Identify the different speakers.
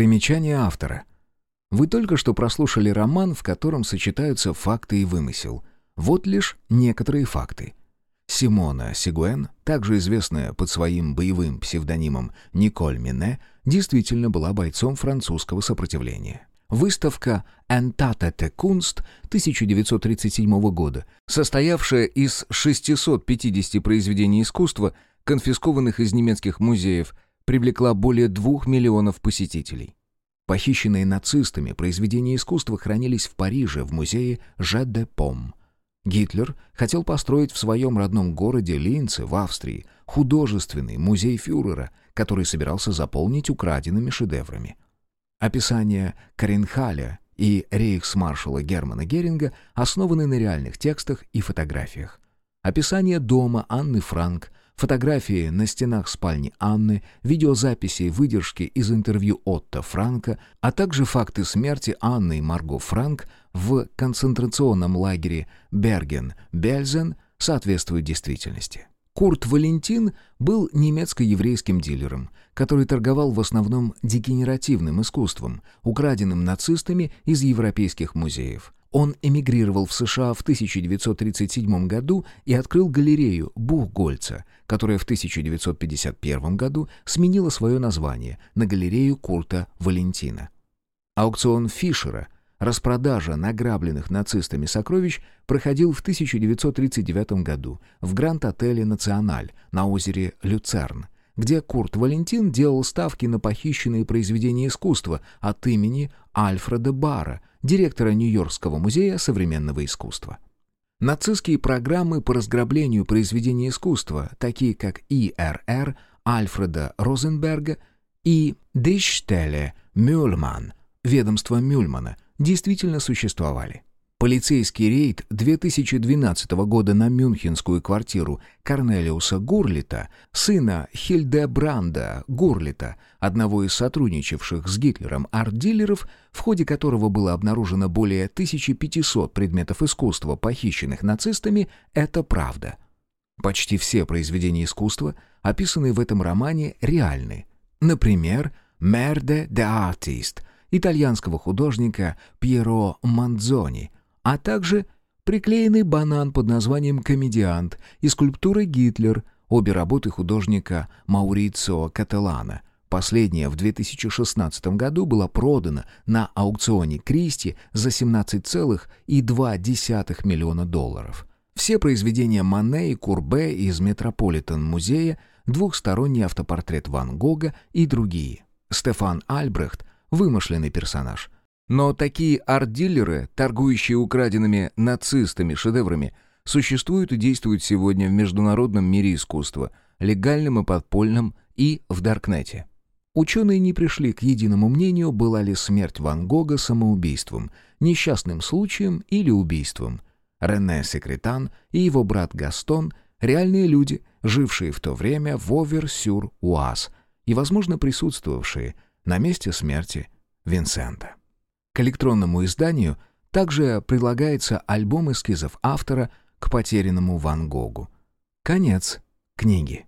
Speaker 1: Примечание автора. Вы только что прослушали роман, в котором сочетаются факты и вымысел. Вот лишь некоторые факты. Симона Сигуэн, также известная под своим боевым псевдонимом Николь Мине, действительно была бойцом французского сопротивления. Выставка «Enttate Kunst» 1937 года, состоявшая из 650 произведений искусства, конфискованных из немецких музеев, привлекла более двух миллионов посетителей. Похищенные нацистами произведения искусства хранились в Париже в музее Жет де Пом. Гитлер хотел построить в своем родном городе Линце в Австрии художественный музей фюрера, который собирался заполнить украденными шедеврами. Описания Каренхаля и рейхсмаршала Германа Геринга основаны на реальных текстах и фотографиях. Описание дома Анны Франк, фотографии на стенах спальни Анны, видеозаписи выдержки из интервью Отто Франка, а также факты смерти Анны и Марго Франк в концентрационном лагере Берген-Бельзен соответствуют действительности. Курт Валентин был немецко-еврейским дилером, который торговал в основном дегенеративным искусством, украденным нацистами из европейских музеев. Он эмигрировал в США в 1937 году и открыл галерею Бухгольца, которая в 1951 году сменила свое название на галерею Курта Валентина. Аукцион Фишера – Распродажа награбленных нацистами сокровищ проходил в 1939 году в Гранд-отеле «Националь» на озере Люцерн, где Курт Валентин делал ставки на похищенные произведения искусства от имени Альфреда Бара, директора Нью-Йоркского музея современного искусства. Нацистские программы по разграблению произведений искусства, такие как ИРР Альфреда Розенберга и Диштеле Мюльман, ведомство Мюльмана – действительно существовали. Полицейский рейд 2012 года на мюнхенскую квартиру Корнелиуса Гурлита, сына Хильдебранда Гурлита, одного из сотрудничавших с Гитлером арт-дилеров, в ходе которого было обнаружено более 1500 предметов искусства, похищенных нацистами, это правда. Почти все произведения искусства, описанные в этом романе, реальны. Например, «Мерде де артист», итальянского художника Пьеро Манзони, а также приклеенный банан под названием «Комедиант» и скульптура «Гитлер», обе работы художника Маурицио Кателана. Последняя в 2016 году была продана на аукционе Кристи за 17,2 миллиона долларов. Все произведения Мане и Курбе из Метрополитен-музея, двухсторонний автопортрет Ван Гога и другие. Стефан Альбрехт вымышленный персонаж. Но такие арт-дилеры, торгующие украденными нацистами шедеврами, существуют и действуют сегодня в международном мире искусства, легальном и подпольном, и в Даркнете. Ученые не пришли к единому мнению, была ли смерть Ван Гога самоубийством, несчастным случаем или убийством. Рене Секретан и его брат Гастон – реальные люди, жившие в то время в Овер-Сюр-Уаз и, возможно, присутствовавшие – на месте смерти Винсента. К электронному изданию также прилагается альбом эскизов автора к потерянному Ван Гогу. Конец книги.